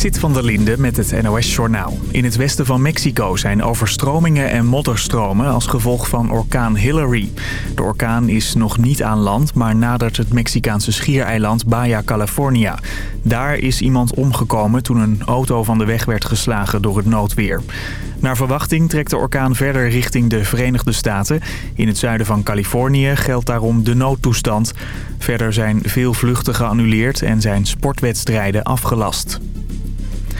Sit van der Linde met het NOS-journaal. In het westen van Mexico zijn overstromingen en modderstromen als gevolg van orkaan Hillary. De orkaan is nog niet aan land, maar nadert het Mexicaanse schiereiland Baja California. Daar is iemand omgekomen toen een auto van de weg werd geslagen door het noodweer. Naar verwachting trekt de orkaan verder richting de Verenigde Staten. In het zuiden van Californië geldt daarom de noodtoestand. Verder zijn veel vluchten geannuleerd en zijn sportwedstrijden afgelast.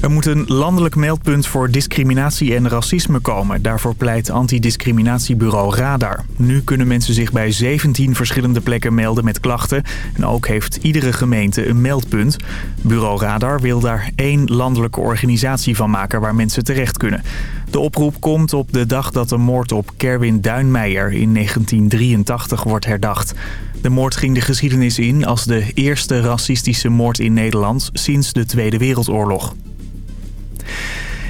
Er moet een landelijk meldpunt voor discriminatie en racisme komen. Daarvoor pleit antidiscriminatiebureau Radar. Nu kunnen mensen zich bij 17 verschillende plekken melden met klachten. En ook heeft iedere gemeente een meldpunt. Bureau Radar wil daar één landelijke organisatie van maken waar mensen terecht kunnen. De oproep komt op de dag dat de moord op Kerwin Duinmeijer in 1983 wordt herdacht. De moord ging de geschiedenis in als de eerste racistische moord in Nederland sinds de Tweede Wereldoorlog.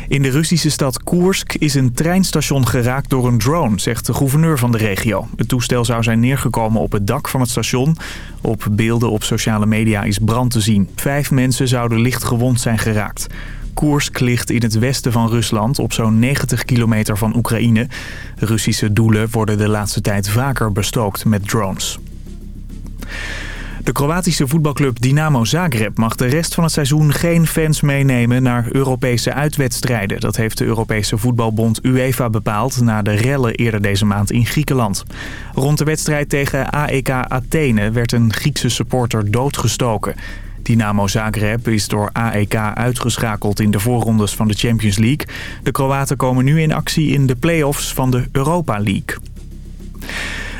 In de Russische stad Koersk is een treinstation geraakt door een drone, zegt de gouverneur van de regio. Het toestel zou zijn neergekomen op het dak van het station. Op beelden op sociale media is brand te zien. Vijf mensen zouden licht gewond zijn geraakt. Koersk ligt in het westen van Rusland, op zo'n 90 kilometer van Oekraïne. Russische doelen worden de laatste tijd vaker bestookt met drones. De Kroatische voetbalclub Dynamo Zagreb mag de rest van het seizoen geen fans meenemen naar Europese uitwedstrijden. Dat heeft de Europese voetbalbond UEFA bepaald na de rellen eerder deze maand in Griekenland. Rond de wedstrijd tegen AEK Athene werd een Griekse supporter doodgestoken. Dynamo Zagreb is door AEK uitgeschakeld in de voorrondes van de Champions League. De Kroaten komen nu in actie in de play-offs van de Europa League.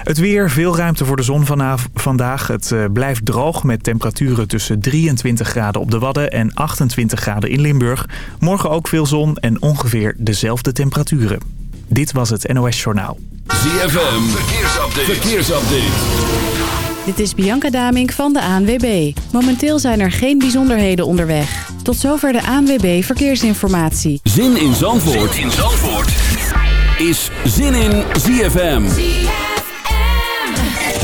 Het weer, veel ruimte voor de zon vandaag. Het eh, blijft droog met temperaturen tussen 23 graden op de Wadden en 28 graden in Limburg. Morgen ook veel zon en ongeveer dezelfde temperaturen. Dit was het NOS Journaal. ZFM, verkeersupdate. verkeersupdate. Dit is Bianca Damink van de ANWB. Momenteel zijn er geen bijzonderheden onderweg. Tot zover de ANWB Verkeersinformatie. Zin in Zandvoort, zin in Zandvoort. is Zin in ZFM.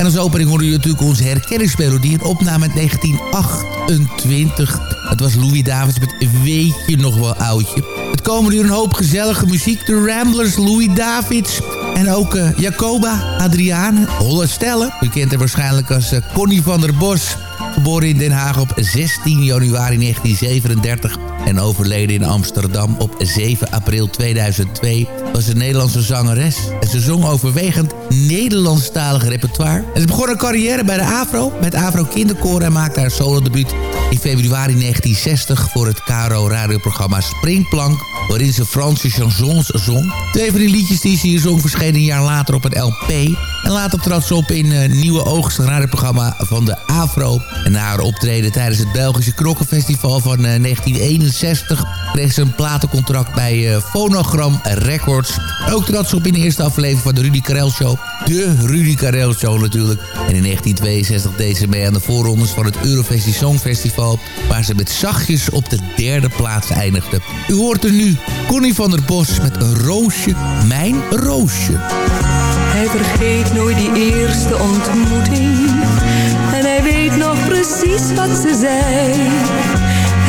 En als opening hoorde u natuurlijk onze herkenningsmelodie. Een opname uit 1928. Het was Louis Davids met Weet je nog wel oudje. Het komen nu een hoop gezellige muziek. De Ramblers, Louis Davids. En ook eh, Jacoba, Adriane, Holle Stelle. U kent haar waarschijnlijk als eh, Connie van der Bos. Geboren in Den Haag op 16 januari 1937 en overleden in Amsterdam op 7 april 2002 was een Nederlandse zangeres. En ze zong overwegend Nederlandstalig repertoire. Ze begon haar carrière bij de AVRO met AVRO Kinderkoor en maakte haar solo-debuut in februari 1960 voor het KRO radioprogramma Springplank, waarin ze Franse chansons zong. Twee van die liedjes die ze hier zong verschenen een jaar later op een LP. En later trad ze op in uh, Nieuwe Oogst, een radioprogramma van de AVRO. En na haar optreden tijdens het Belgische Krokkenfestival van uh, 1961 kreeg ze een platencontract bij uh, Phonogram Records. Ook trad ze op in de eerste aflevering van de Rudy Karel Show. De Rudy Karel Show natuurlijk. En in 1962 deed ze mee aan de voorrondes van het Eurovisie Songfestival... waar ze met zachtjes op de derde plaats eindigde. U hoort er nu Connie van der Bos met een roosje, mijn roosje. Hij vergeet nooit die eerste ontmoeting. En hij weet nog precies wat ze zei.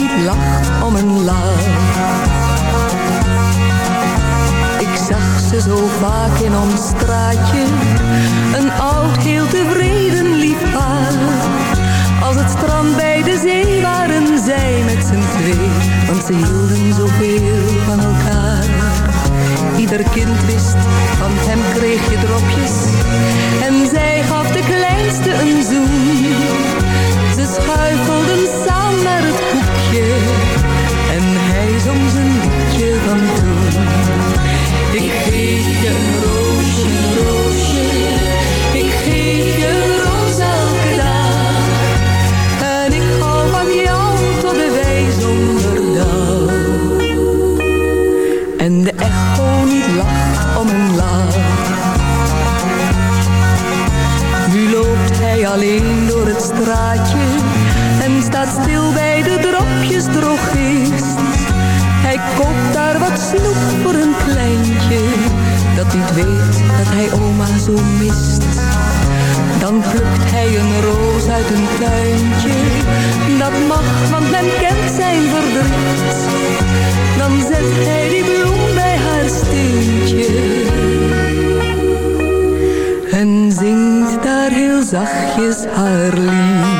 niet lacht om een lach. Ik zag ze zo vaak in ons straatje, een oud heel tevreden lief paar. Als het strand bij de zee waren zij met z'n twee, want ze hielden zoveel van elkaar. Ieder kind wist, van hem kreeg je dropjes, en zij gaf de kleinste een zoen schuifelden samen het koekje En hij zong zijn liedje van toen. Ik geef je een roosje, roosje. Ik geef je een roos elke dag. En ik hou van jou tot de wij zonder En de echo niet lacht om een laag. Nu loopt hij alleen door het straatje staat stil bij de dropjes drogist. Hij koopt daar wat snoep voor een kleintje, dat niet weet dat hij oma zo mist. Dan plukt hij een roos uit een tuintje, dat mag, want men kent zijn verdriet. Dan zet hij die bloem bij haar steentje en zingt daar heel zachtjes haar lied.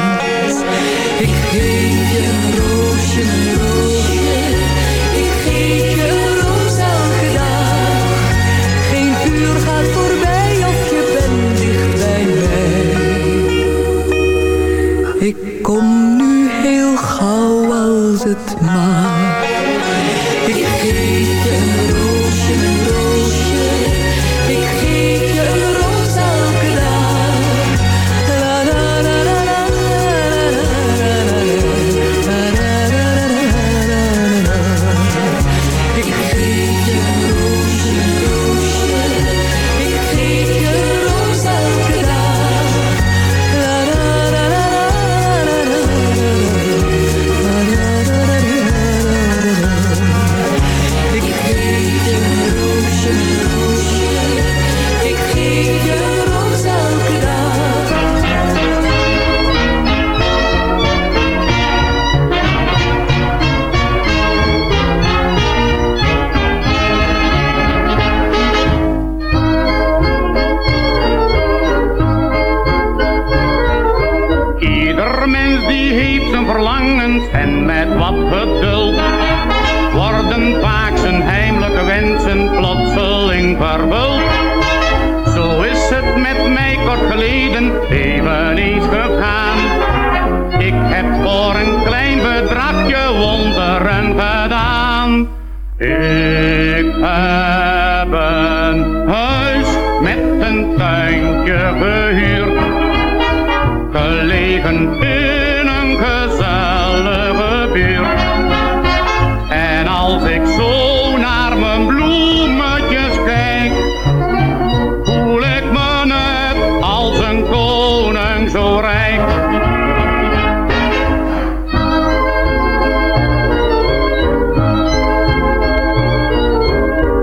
Als ik zo naar mijn bloemetjes kijk, voel ik me net als een koning zo rijk.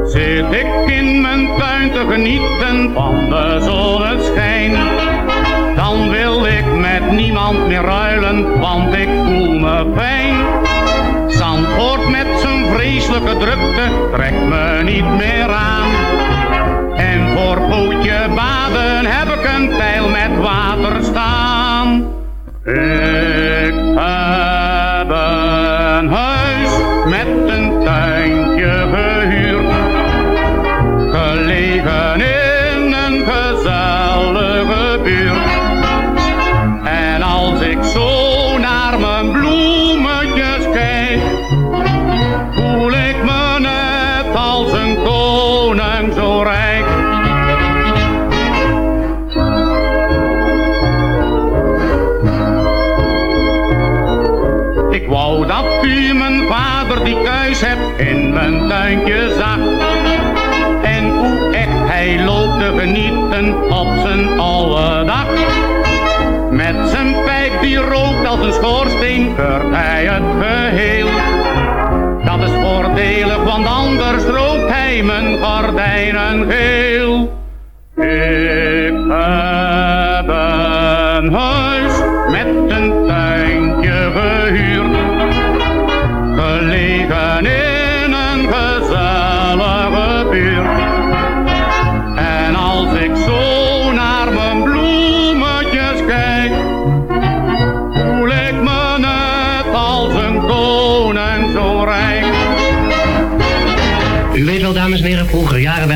Zit ik in mijn tuin te genieten van de zonneschijn dan wil ik met niemand meer ruilen, want ik voel me fijn. Vreselijke drukte trekt me niet meer aan. Schoorsteen keurt hij het geheel. Dat is voordelig, want anders rookt hij mijn gordijnen geel.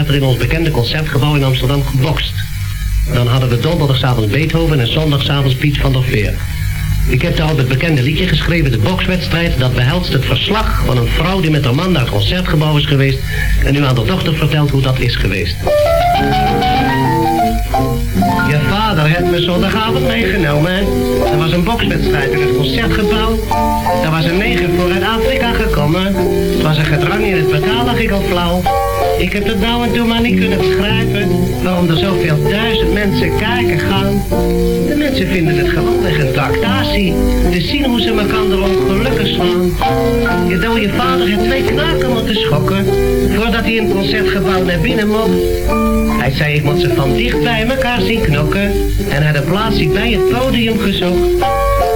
Er in ons bekende concertgebouw in Amsterdam gebokst. Dan hadden we donderdagavond Beethoven en zondagavond Piet van der Veer. Ik heb daarop het bekende liedje geschreven, de bokswedstrijd, dat behelst het verslag van een vrouw die met haar man naar het concertgebouw is geweest en nu aan de dochter vertelt hoe dat is geweest. Je vader heeft me zondagavond meegenomen. Er was een bokswedstrijd in het concertgebouw. Er was een neger voor uit Afrika gekomen. Het was een gedrang in het betaal, lag ik al flauw. Ik heb het nou en toen maar niet kunnen begrijpen waarom er zoveel duizend mensen kijken gaan. De mensen vinden het geweldig een tractatie. Te zien hoe ze elkaar ongelukkig slaan. Je dode vader heeft twee knaken moeten schokken. Voordat hij in het concertgebouw naar binnen mocht. Hij zei ik moet ze van dicht bij elkaar zien knokken. En had een plaatsje bij het podium gezocht.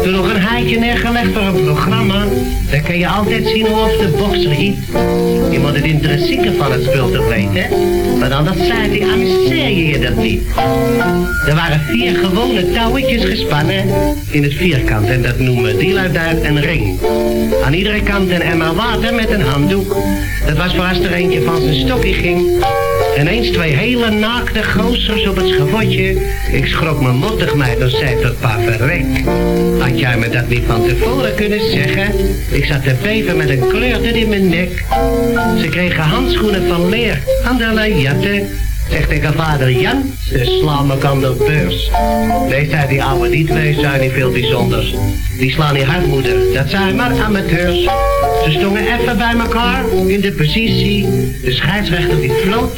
Toen nog een haatje neergelegd voor een programma. Dan kun je altijd zien hoe of de bokser hiet. Je moet het intrinsieke van het spul te weten. Dan dat zei amuseer je dat niet. Er waren vier gewone touwetjes gespannen in het vierkant. En dat noemen die luid uit een ring. Aan iedere kant een emmer water met een handdoek. Dat was voor als er eentje van zijn stokje ging. En eens twee hele naakte gozers op het schavotje. Ik schrok me mottig mij, dan zei tot pa verrek. Had jij me dat niet van tevoren kunnen zeggen? Ik zat te beven met een kleur in mijn nek. Ze kregen handschoenen van leer de jatten. Zegt tegen vader Jan, ze slaan me aan de beurs. Nee, zei die oude, die twee zijn niet veel bijzonders. Die slaan niet hard, moeder, dat zijn maar amateurs. Ze stonden even bij elkaar in de positie. De scheidsrechter die floot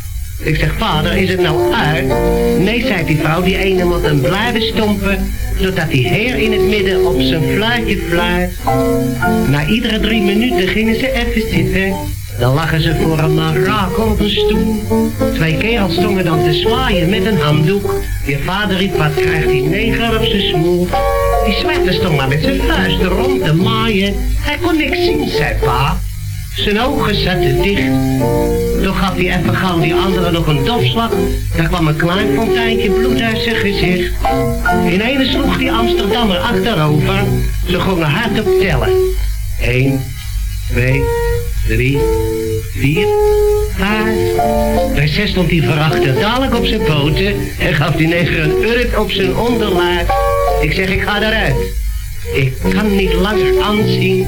Ik zeg, vader, is het nou uit? Nee, zei die vrouw, die ene moet hem blijven stompen, zodat die heer in het midden op zijn fluitje fluit. Na iedere drie minuten gingen ze even zitten. Dan lagen ze voor een marakel op een stoel. Twee kerels stonden dan te zwaaien met een handdoek. Je vader riep, wat krijgt die neger op zijn smoel? Die zwarte stond maar met zijn vuisten rond te maaien. Hij kon niks zien, zei pa. Zijn ogen zaten dicht. Toen gaf hij even gauw die andere nog een dofslag. Daar kwam een klein fonteintje bloed uit zijn gezicht. ene sloeg die Amsterdammer achterover. Ze gongen hard op tellen. Eén, twee, drie, vier, vijf. Bij zes stond hij verachter dadelijk op zijn poten en gaf die neger een urk op zijn onderlaag. Ik zeg, ik ga eruit. Ik kan niet langer aanzien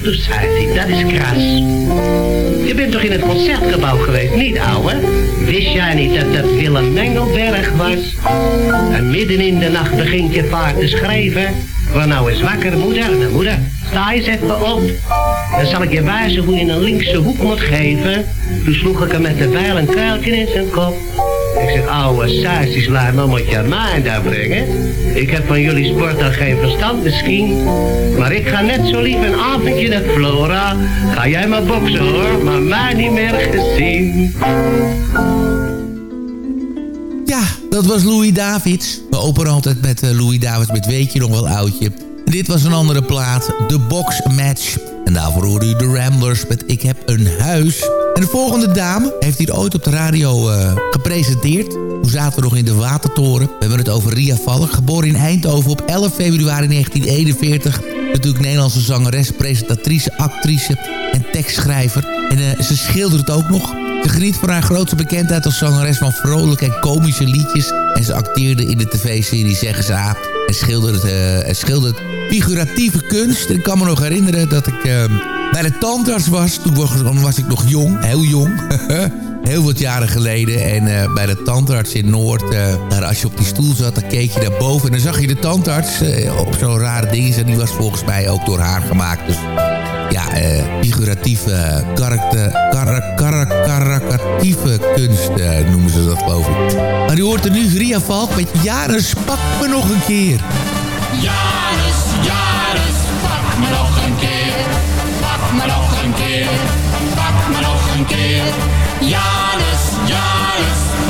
Zei hij, dat is kras. Je bent toch in het concertgebouw geweest, niet ouwe? Wist jij niet dat dat Willem Mengelberg was? En midden in de nacht begint je vaak te schrijven. Waar nou eens wakker, moeder? Nou, moeder, sta eens even op. Dan zal ik je wijzen hoe je een linkse hoek moet geven. Toen sloeg ik hem met de bijl een kuiltje in zijn kop. Ik zeg, ouwe sausjes, laat me moet je mij daar brengen. Ik heb van jullie sport dan geen verstand misschien. Maar ik ga net zo lief een avondje naar Flora. Ga jij maar boksen hoor, maar mij niet meer gezien. Ja, dat was Louis Davids. We openen altijd met uh, Louis Davids met Weet je nog wel oudje. dit was een andere plaat, de Box Match. En daarvoor hoorde u de Ramblers met Ik heb een huis. En de volgende dame heeft hier ooit op de radio uh, gepresenteerd. Toen zaten we nog in de Watertoren. We hebben het over Ria Valk, geboren in Eindhoven op 11 februari 1941. Natuurlijk Nederlandse zangeres, presentatrice, actrice en tekstschrijver. En uh, ze schildert ook nog. Ze geniet van haar grootste bekendheid als zangeres van vrolijke en komische liedjes. En ze acteerde in de tv-serie Zeggen ze A. En schildert, uh, schildert figuratieve kunst. En ik kan me nog herinneren dat ik uh, bij de tandarts was. Toen was, ik nog jong, heel jong. heel wat jaren geleden. En uh, bij de tandarts in Noord, uh, als je op die stoel zat, dan keek je naar boven. En dan zag je de tandarts op zo'n rare ding. En die was volgens mij ook door haar gemaakt. Dus ja, figuratieve, karakter, kar, kar, karakatieve kunst noemen ze dat geloof ik. Maar u hoort er nu Ria Valk met Janus, pak me nog een keer. Janus, Janus, pak me nog een keer. Pak me nog een keer. Keer. Janus, Janus,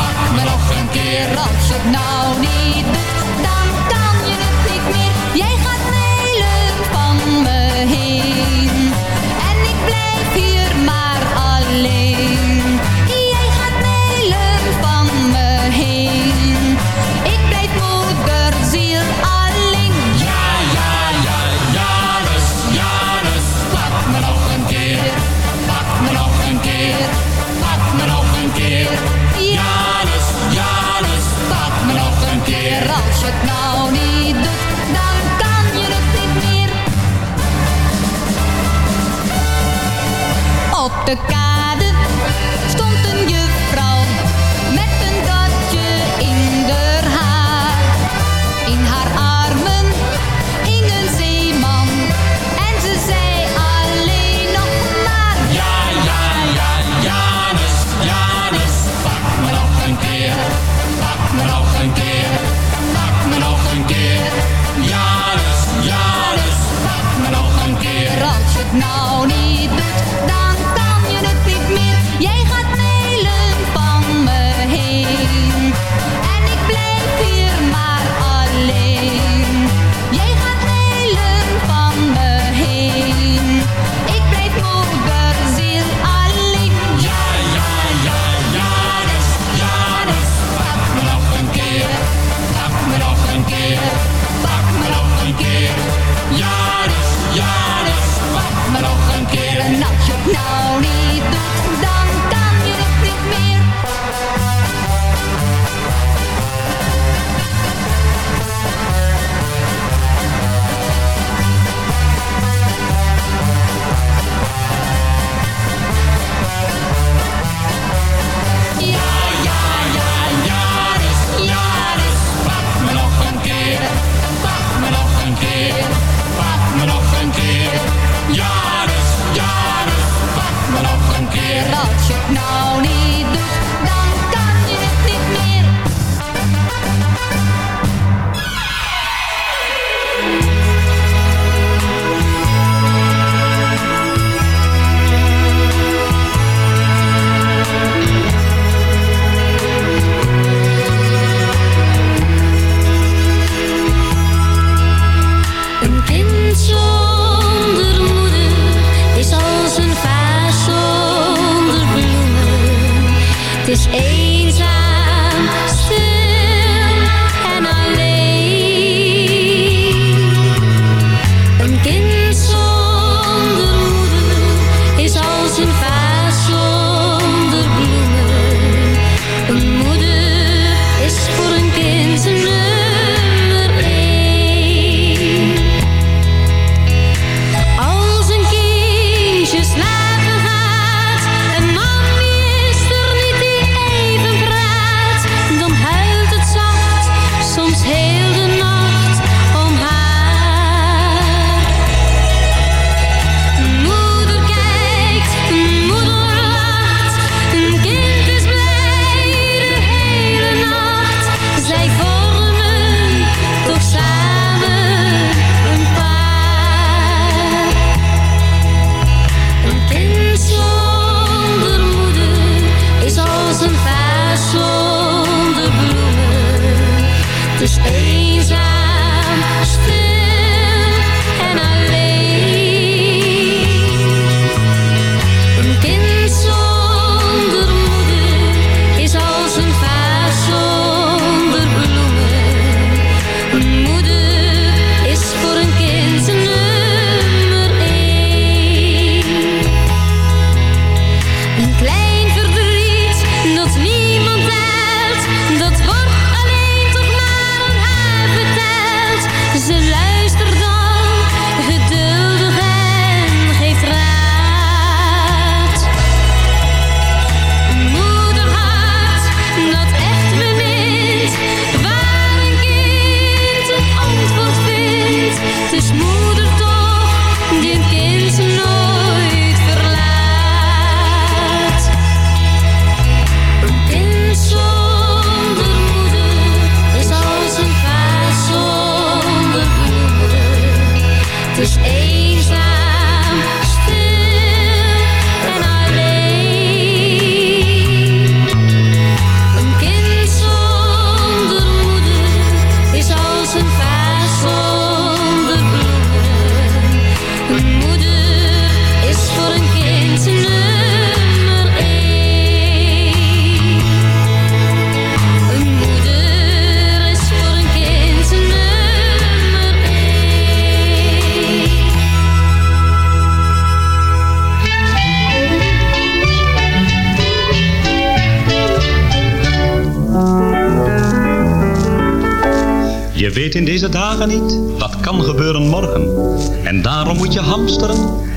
Het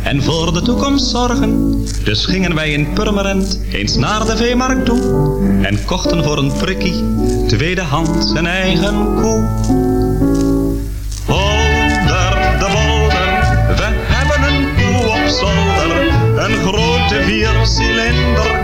En voor de toekomst zorgen. Dus gingen wij in Purmerend eens naar de veemarkt toe en kochten voor een prikkie tweedehands een eigen koe. Holder de bolder, we hebben een koe op zolder, een grote viercilinder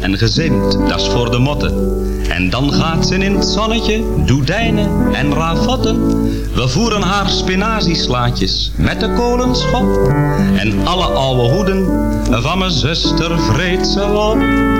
En gezimd, dat is voor de motten. En dan gaat ze in het zonnetje, doedijnen en ravotten. We voeren haar spinazieslaatjes met de kolenschop. En alle oude hoeden van mijn zuster vreet ze op.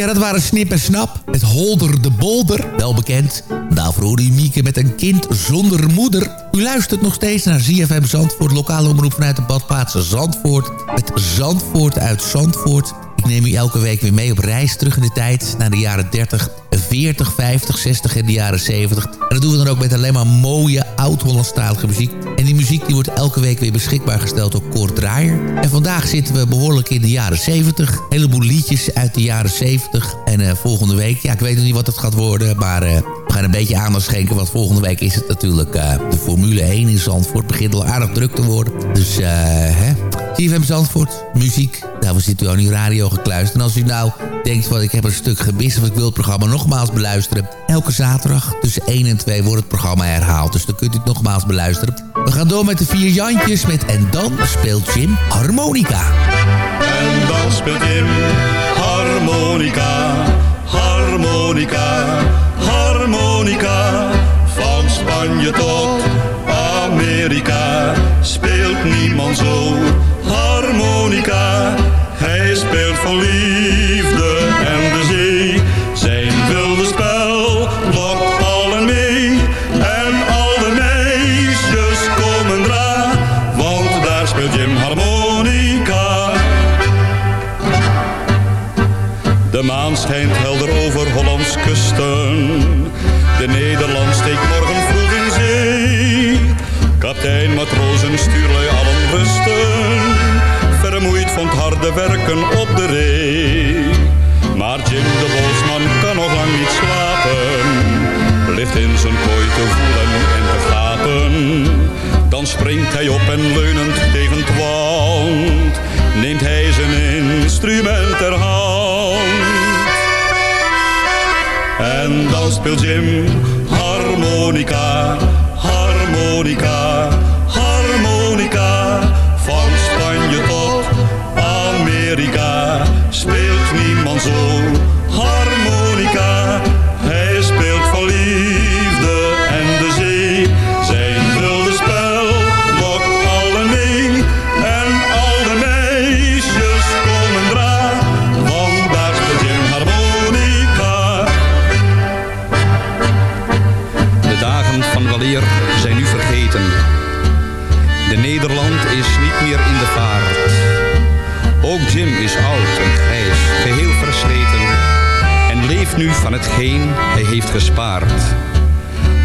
Ja, dat waren Snip en Snap met Holder de Bolder, wel bekend. Daarvoor hoorde u Mieke met een kind zonder moeder. U luistert nog steeds naar ZFM Zandvoort, lokale omroep vanuit de badplaats Zandvoort. Met Zandvoort uit Zandvoort. Ik neem u elke week weer mee op reis terug in de tijd naar de jaren 30, 40, 50, 60 en de jaren 70. En dat doen we dan ook met alleen maar mooie oud-Hollandstalige muziek. En die muziek die wordt elke week weer beschikbaar gesteld door Kort Draaier. En vandaag zitten we behoorlijk in de jaren 70. Een heleboel liedjes uit de jaren 70. En eh, volgende week, ja ik weet nog niet wat het gaat worden, maar... eh, we gaan een beetje aandacht schenken, want volgende week is het natuurlijk eh, de Formule 1 in Zandvoort. Het begint al aardig druk te worden. Dus, eh, hè. Zandvoort, muziek. Daarvoor zit u aan uw radio gekluisterd. En als u nou denkt, van ik heb een stuk gemist... of ik wil het programma nogmaals beluisteren... elke zaterdag tussen 1 en 2 wordt het programma herhaald. Dus dan kunt u het nogmaals beluisteren. We gaan door met de vier Jantjes met... En dan speelt Jim harmonica. En dan speelt Jim harmonica, harmonica. En te gapen. Dan springt hij op en leunend tegen het wand. Neemt hij zijn instrument ter hand. En dan speelt Jim harmonica, harmonica.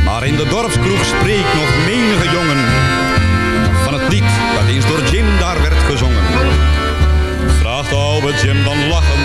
Maar in de dorpskroeg spreekt nog menige jongen van het lied dat eens door Jim daar werd gezongen. Vraagt oude Jim dan lachend,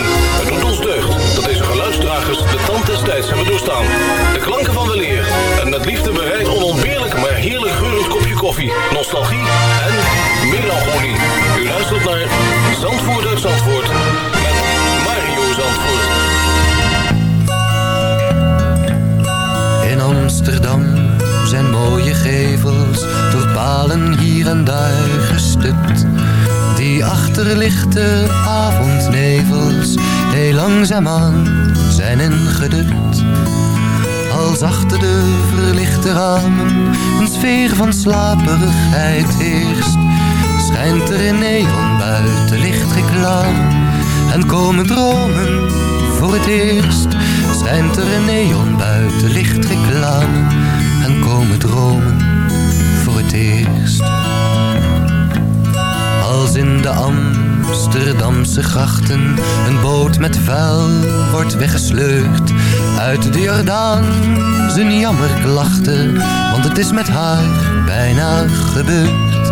De klanken van weleer en met liefde bereid onontbeerlijk maar heerlijk geurend kopje koffie, nostalgie en melancholie. U luistert naar Zandvoort uit Zandvoort met Mario Zandvoort. In Amsterdam zijn mooie gevels door palen hier en daar gestupt. Achterlichte avondnevels heel langzaamaan zijn ingedut. Als achter de verlichte ramen een sfeer van slaperigheid heerst, schijnt er in neon buiten lichtreclame en komen dromen voor het eerst. Schijnt er een neon buiten lichtreclame en komen dromen voor het eerst. In de Amsterdamse grachten een boot met vuil wordt weggesleurd uit de Jordaan zijn jammerklachten, want het is met haar bijna gebeurd.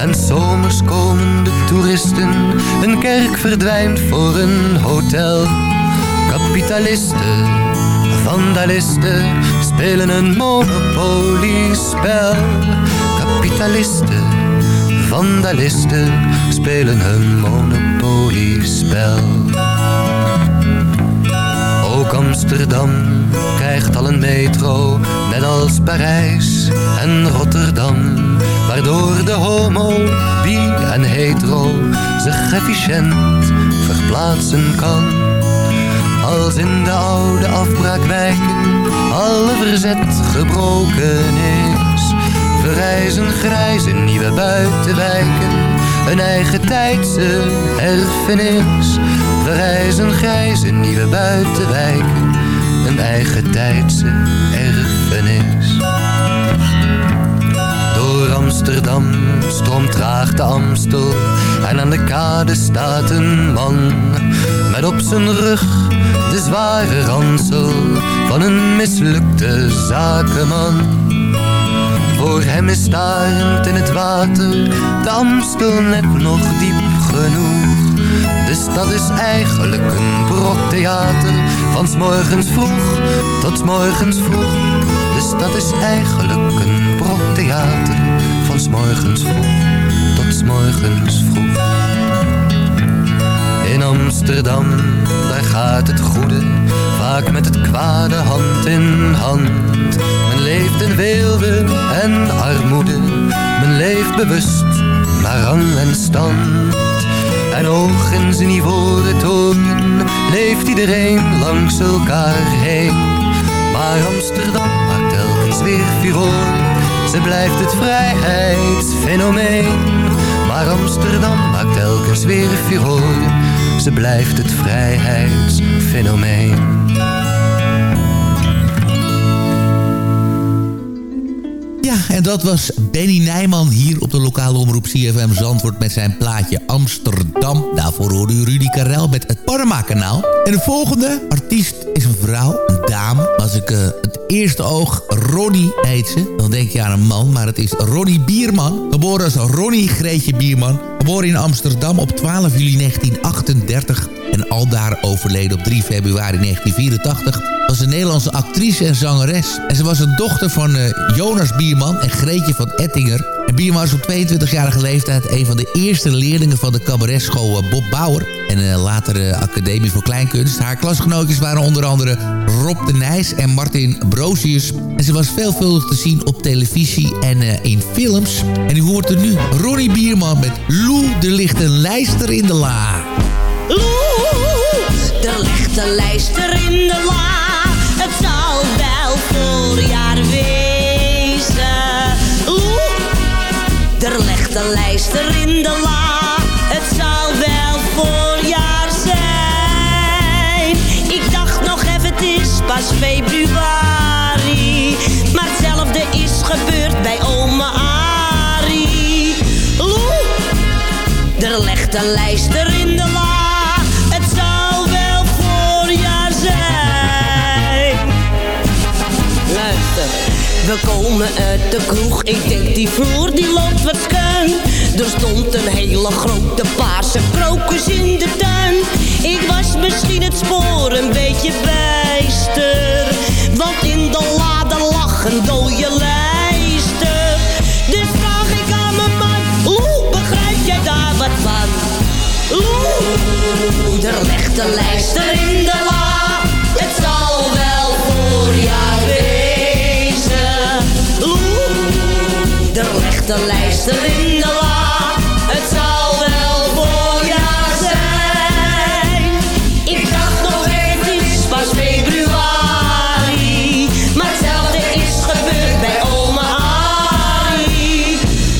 En zomers komen de toeristen, een kerk verdwijnt voor een hotel. Kapitalisten, vandalisten, spelen een monopoliespel. Kapitalisten, vandalisten spelen hun monopoliespel. Ook Amsterdam krijgt al een metro, net als Parijs en Rotterdam. Waardoor de homo, bi en hetero zich efficiënt verplaatsen kan. Als in de oude afbraakwijken alle verzet gebroken is. Verrijzen grijze nieuwe buitenwijken, een eigen tijdse erfenis. Verrijzen grijze nieuwe buitenwijken, een eigen tijdse erfenis. Door Amsterdam stroomt traag de Amstel en aan de kade staat een man met op zijn rug de zware ransel van een mislukte zakenman. Voor hem is starend in het water de net nog diep genoeg. De stad is eigenlijk een brok theater, van s morgens vroeg tot s morgens vroeg. De stad is eigenlijk een brok theater, van s morgens vroeg tot s morgens vroeg. In Amsterdam, daar gaat het goede, vaak met het kwade hand in hand. Men leeft in weelde en armoede, men leeft bewust naar rang en stand. En hoog in zijn ivoren toren leeft iedereen langs elkaar heen. Maar Amsterdam maakt telkens weer furore, ze blijft het vrijheidsfenomeen. Maar Amsterdam maakt telkens weer furore, ze blijft het vrijheidsfenomeen. En dat was Benny Nijman hier op de lokale omroep CFM Zandvoort met zijn plaatje Amsterdam. Daarvoor hoorde u Rudy Karel met het Panama-kanaal. En de volgende artiest is een vrouw, een dame. Als ik eh, het eerste oog Ronnie heet ze, dan denk je aan een man, maar het is Ronnie Bierman. Geboren als Ronnie Greetje Bierman. Geboren in Amsterdam op 12 juli 1938 en aldaar overleden op 3 februari 1984 was een Nederlandse actrice en zangeres. En ze was een dochter van eh, Jonas Bierman en Greetje van Ettinger. En Bierman was op 22-jarige leeftijd een van de eerste leerlingen van de cabaretschool eh, Bob Bauer. En eh, later Academie voor Kleinkunst. Haar klasgenootjes waren onder andere Rob de Nijs en Martin Brosius. En ze was veelvuldig te zien op televisie en in films. En u hoort er nu Ronnie Bierman met Lou de lichte lijster in de la. Loe, er ligt een lijster in de la. Het zal wel voorjaar wezen. Loe, er ligt een lijster in de la. Het zal wel voorjaar zijn. Ik dacht nog even, het is pas februari. Maar hetzelfde is gebeurd bij oma Arie. Loe, er ligt een lijster in de la. We komen uit de kroeg. Ik denk die vloer die loopt wat schuin. Er stond een hele grote paarse krokus in de tuin. Ik was misschien het spoor een beetje bijster. Want in de lade lag een dode lijster. Dus vraag ik aan mijn man, Oeh, begrijp jij daar wat van? Oeh, er ligt een lijster in de la. Oeh, er ligt een lijster in de la. Het zal wel voorjaar zijn. Ik dacht nog even, het februari. Maar hetzelfde is gebeurd bij oma Arie.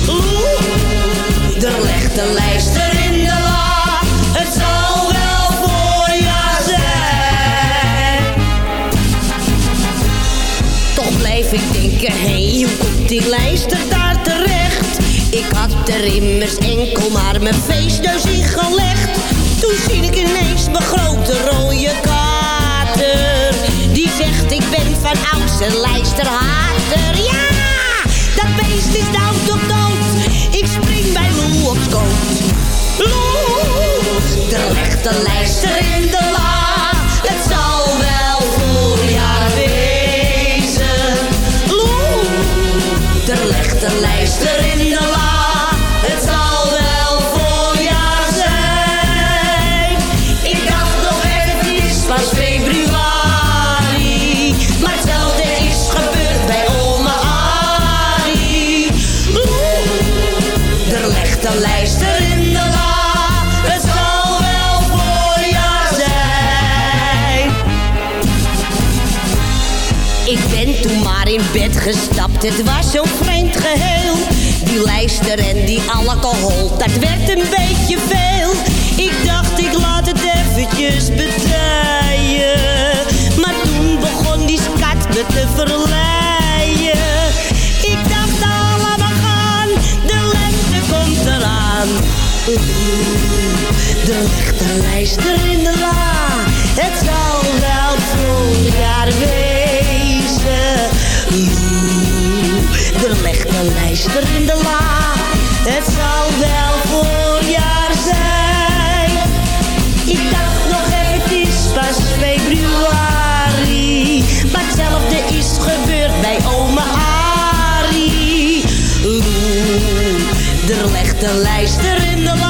Oeh, er ligt een lijster in de la. Het zal wel voorjaar zijn. Toch blijf ik denken, hé, hey, hoe komt die lijster rimmers enkel maar mijn feestneus ingelegd. Toen zie ik ineens mijn grote rode kater. Die zegt ik ben van ouds een lijsterhater. Ja, dat beest is dood op dood. Ik spring bij Lou op schoot. er de een lijster in de la. Het zal wel voorjaar wezen. er de een lijster. gestapt, het was zo'n vreemd geheel. Die lijster en die alcohol, dat werd een beetje veel. Ik dacht, ik laat het eventjes bedijen. Maar toen begon die skat me te verleiden. Ik dacht, allemaal gaan, de lente komt eraan. De echte lijster in de la, het zal wel voorjaar wezen. Er de een de lijster in de la. Het zal wel voorjaar zijn. Ik dacht nog even, het is pas februari. Maar hetzelfde is gebeurd bij oma Harry. Er legt de lijster in de la.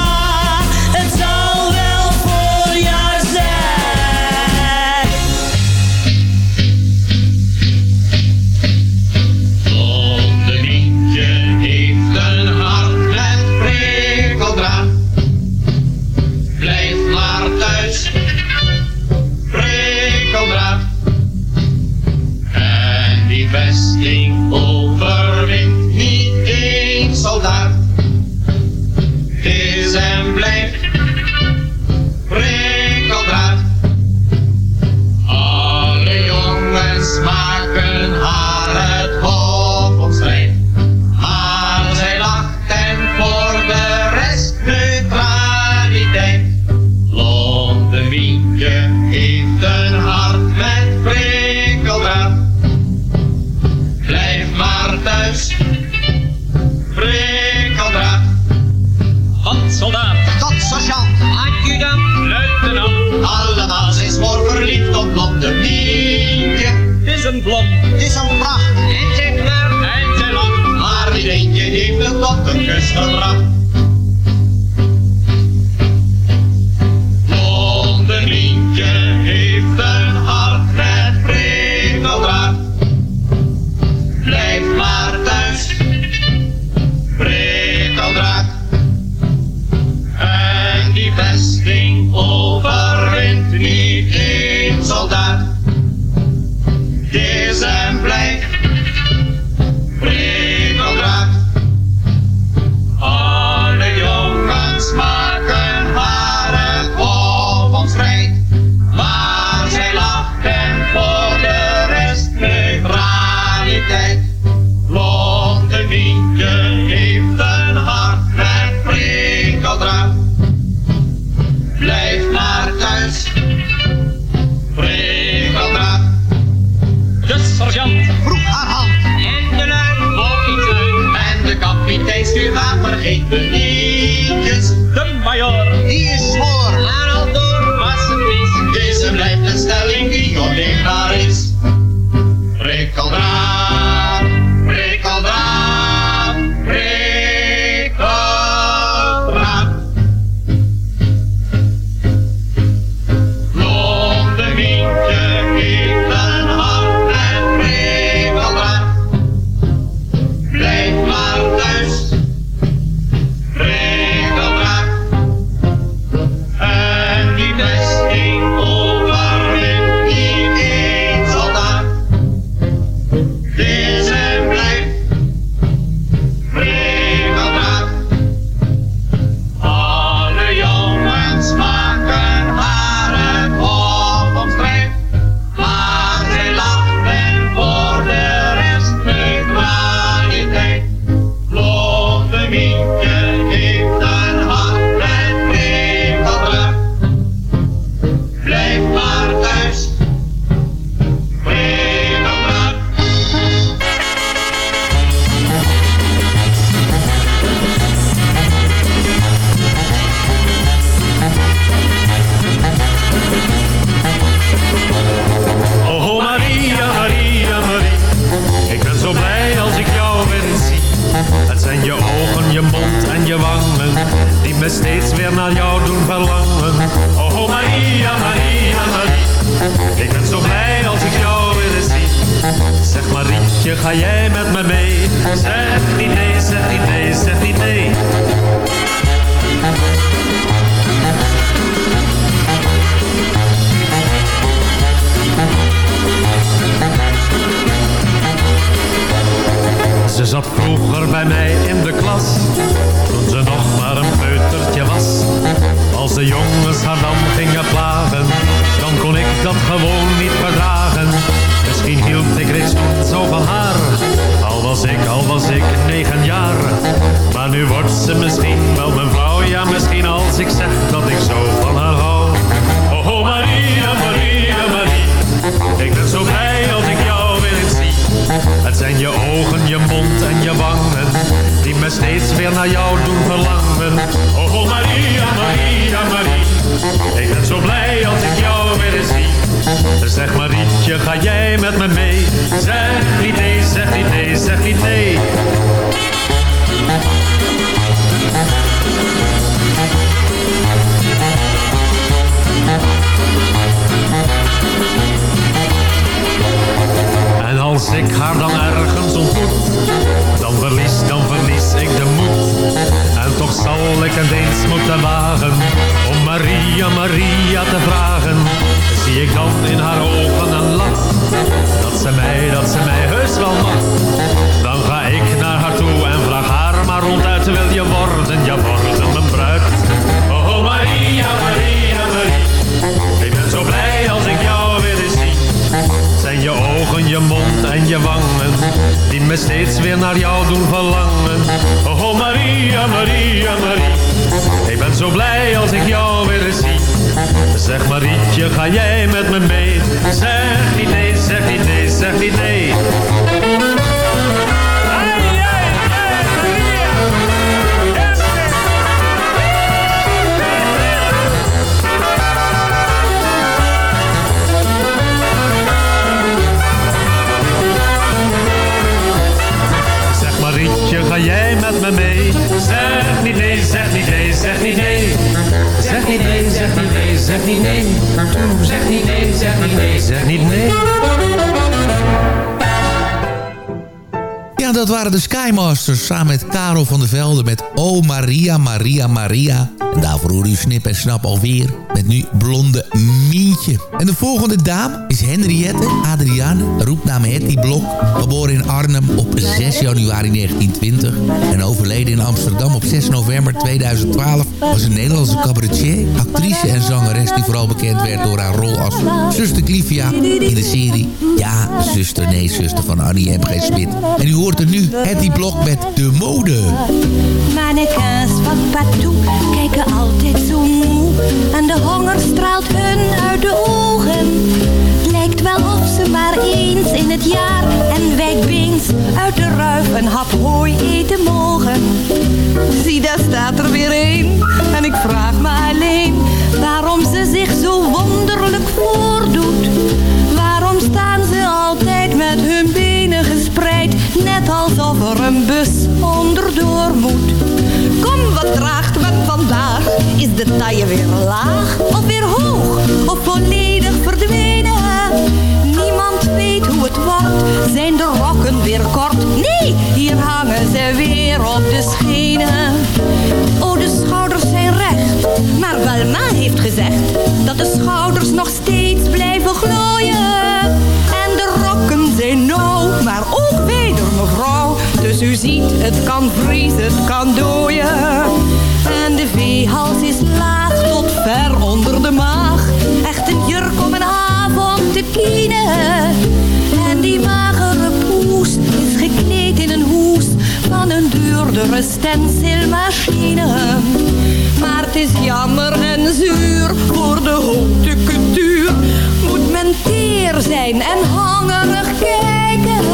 the Karel van der Velde met Oh Maria, Maria, Maria. En daarvoor hoor u Snip en Snap alweer met nu Blonde Mientje. En de volgende dame is Henriette Adriane, roepnaam Hetty Blok. Geboren in Arnhem op 6 januari 1920 en overleden in Amsterdam op 6 november 2012... was een Nederlandse cabaretier, actrice en zangeres... die vooral bekend werd door haar rol als zuster Clivia in de serie... Ja, zuster, nee, zuster van Annie M. G. En u hoort er nu Hetty Blok met De Mode. Mannequins van Patou kijken altijd zo moe. En de honger straalt hun uit de ogen. Lijkt wel of ze maar eens in het jaar en wijkbeens uit de ruif een hap hooi eten mogen. Zie, daar staat er weer een. En ik vraag me alleen waarom ze zich zo wonderlijk voordoet. Waarom staan ze altijd met hun benen gespreid, net alsof er een bus onderdoor moet. Kom, wat draagt men vandaag? Is de taille weer laag of weer hoog of volledig verdwenen? Niemand weet hoe het wordt, zijn de rokken weer kort? Nee, hier hangen ze weer op de schenen. Een stencilmachine. Maar het is jammer en zuur voor de haute couture. Moet men teer zijn en hangerig kijken.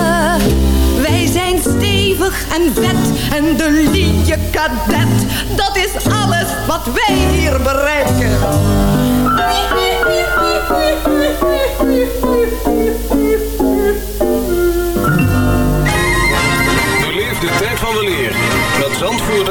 Wij zijn stevig en vet en de liedje kadet. Dat is alles wat wij hier bereiken.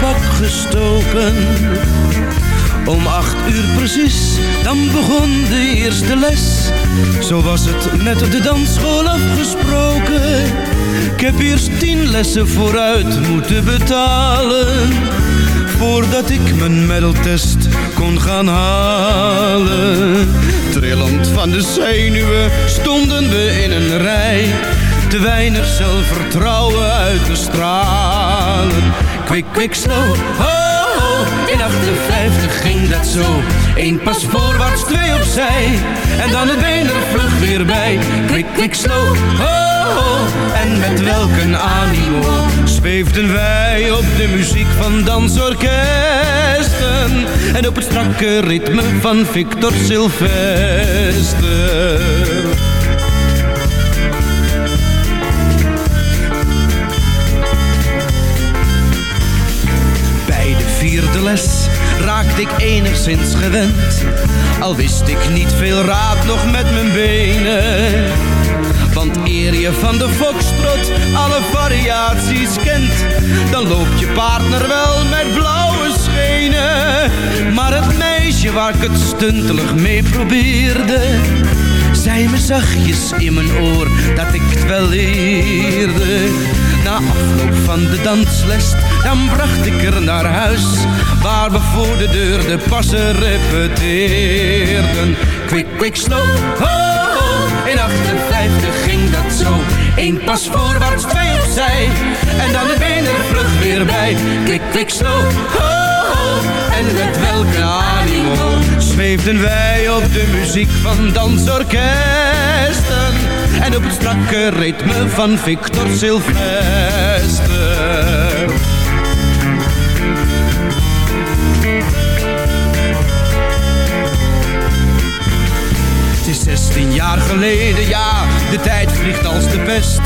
pak gestoken. Om acht uur precies, dan begon de eerste les. Zo was het met de dansschool afgesproken. Ik heb eerst tien lessen vooruit moeten betalen. Voordat ik mijn medaltest kon gaan halen. Trillend van de zenuwen stonden we in een rij. Te weinig zelfvertrouwen uit te stralen. Kwik, kwik, slow, oh, oh. In 58 ging dat zo. Eén pas voorwaarts, twee opzij. En dan het been er vlug weer bij. Kwik, kwik, slow, oh, oh. En met welk animo zweefden wij op de muziek van dansorkesten. En op het strakke ritme van Victor Sylvester. Les raakte ik enigszins gewend. Al wist ik niet veel raad nog met mijn benen. Want eer je van de foxtrot alle variaties kent, dan loopt je partner wel met blauwe schenen. Maar het meisje waar ik het stuntelig mee probeerde, zei me zachtjes in mijn oor dat ik het wel leerde. Na afloop van de dansles, dan bracht ik er naar huis, waar we voor de deur de passen repeteerden. Quick, quick, slow, oh, oh. in 58 ging dat zo. Eén pas voorwaarts, twee opzij, en dan de benen vlug weer bij. Quick, quick, slow, oh. en met welke animo zweefden wij op de muziek van en op het strakke ritme van Victor Sylvester. Het is 16 jaar geleden, ja, de tijd vliegt als de pest.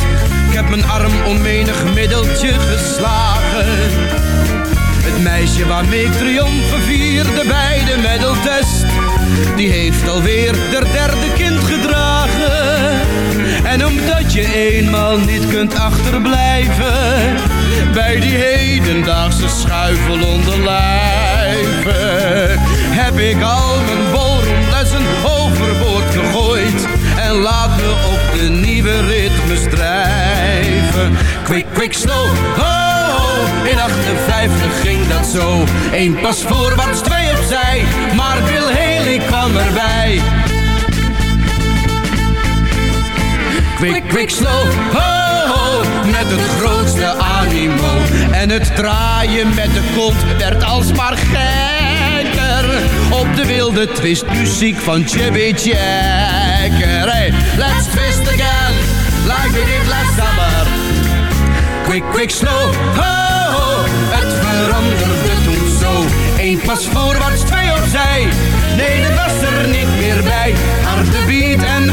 Ik heb mijn arm om menig middeltje geslagen. Het meisje waarmee ik triomfen vierde bij de medaltest Die heeft alweer der derde kind gedragen En omdat je eenmaal niet kunt achterblijven Bij die hedendaagse schuifel onder lijven Heb ik al mijn ballroomlessen overboord gegooid En laat me op de nieuwe ritmes drijven Quick, quick, slow, oh! In 58 ging dat zo. Eén pas voorwaarts, twee opzij. Maar Bill Haley kwam erbij. Quick, quick, slow, ho, ho. Met het grootste animo. En het draaien met de kont werd alsmaar gekker. Op de wilde twistmuziek van Chubby Checker. Hey, let's twist again, like we did last summer. Quick, quick, slow, ho, ho. Het veranderde toen zo. Eén pas voorwaarts, twee opzij. Nee, dat was er niet meer bij. Harde beat en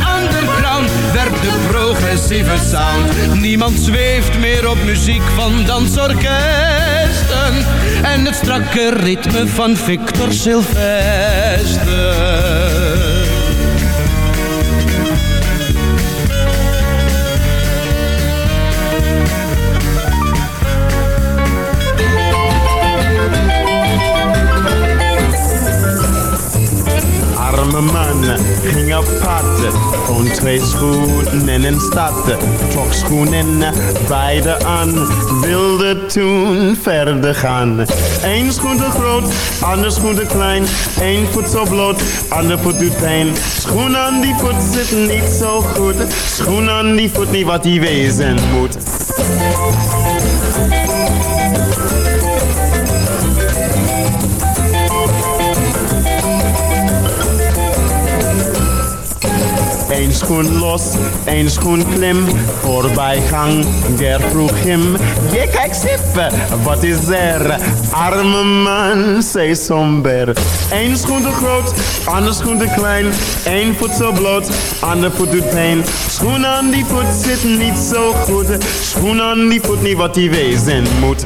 werd de progressieve sound. Niemand zweeft meer op muziek van dansorkesten. En het strakke ritme van Victor Sylvester. Arme man ging op pad. Gewoon twee schoenen in een stad. Trok schoenen beide aan. Wilde toen verder gaan. Eén schoen te groot, ander schoen te klein. Eén voet zo bloot, ander voet doet pijn. Schoen aan die voet zit niet zo goed. Schoen aan die voet niet wat die wezen moet. Schoen los, één schoen klim. Voorbijgang, Ger vroeg hem. Je kijk sippen, wat is er? Arme man, zei somber. Eén schoen te groot, ander schoen te klein. Eén voet zo bloot, ander voet doet pijn. Schoen aan die voet zit niet zo goed. Schoen aan die voet niet wat die wezen moet.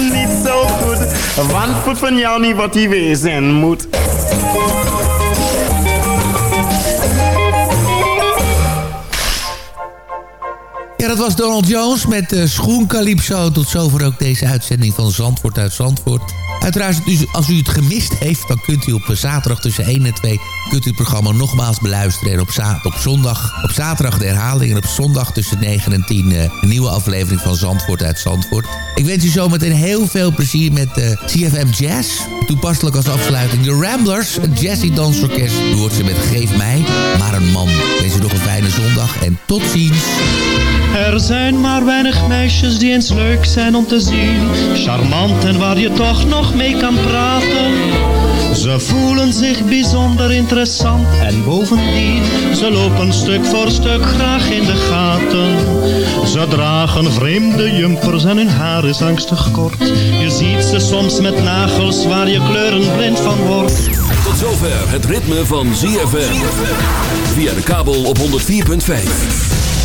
Niet zo goed. Want voet van jou niet wat hij wezen moet. Ja, dat was Donald Jones met uh, Schoen Calypso. Tot zover ook deze uitzending van Zandvoort uit Zandvoort. Uiteraard, als u het gemist heeft, dan kunt u op zaterdag tussen 1 en 2... kunt u het programma nogmaals beluisteren. En op, zondag, op zaterdag de herhaling en op zondag tussen 9 en 10... Uh, een nieuwe aflevering van Zandvoort uit Zandvoort. Ik wens u zometeen heel veel plezier met uh, CFM Jazz. Toepasselijk als afsluiting de Ramblers, een jazzy dansorkest. U hoort ze met Geef mij maar een man. Wens u nog een fijne zondag en tot ziens. Er zijn maar weinig meisjes die eens leuk zijn om te zien. Charmant en waar je toch nog mee kan praten. Ze voelen zich bijzonder interessant en bovendien, ze lopen stuk voor stuk graag in de gaten. Ze dragen vreemde jumpers en hun haar is angstig kort. Je ziet ze soms met nagels waar je kleuren blind van wordt. Tot zover het ritme van ZFM. Via de kabel op 104.5.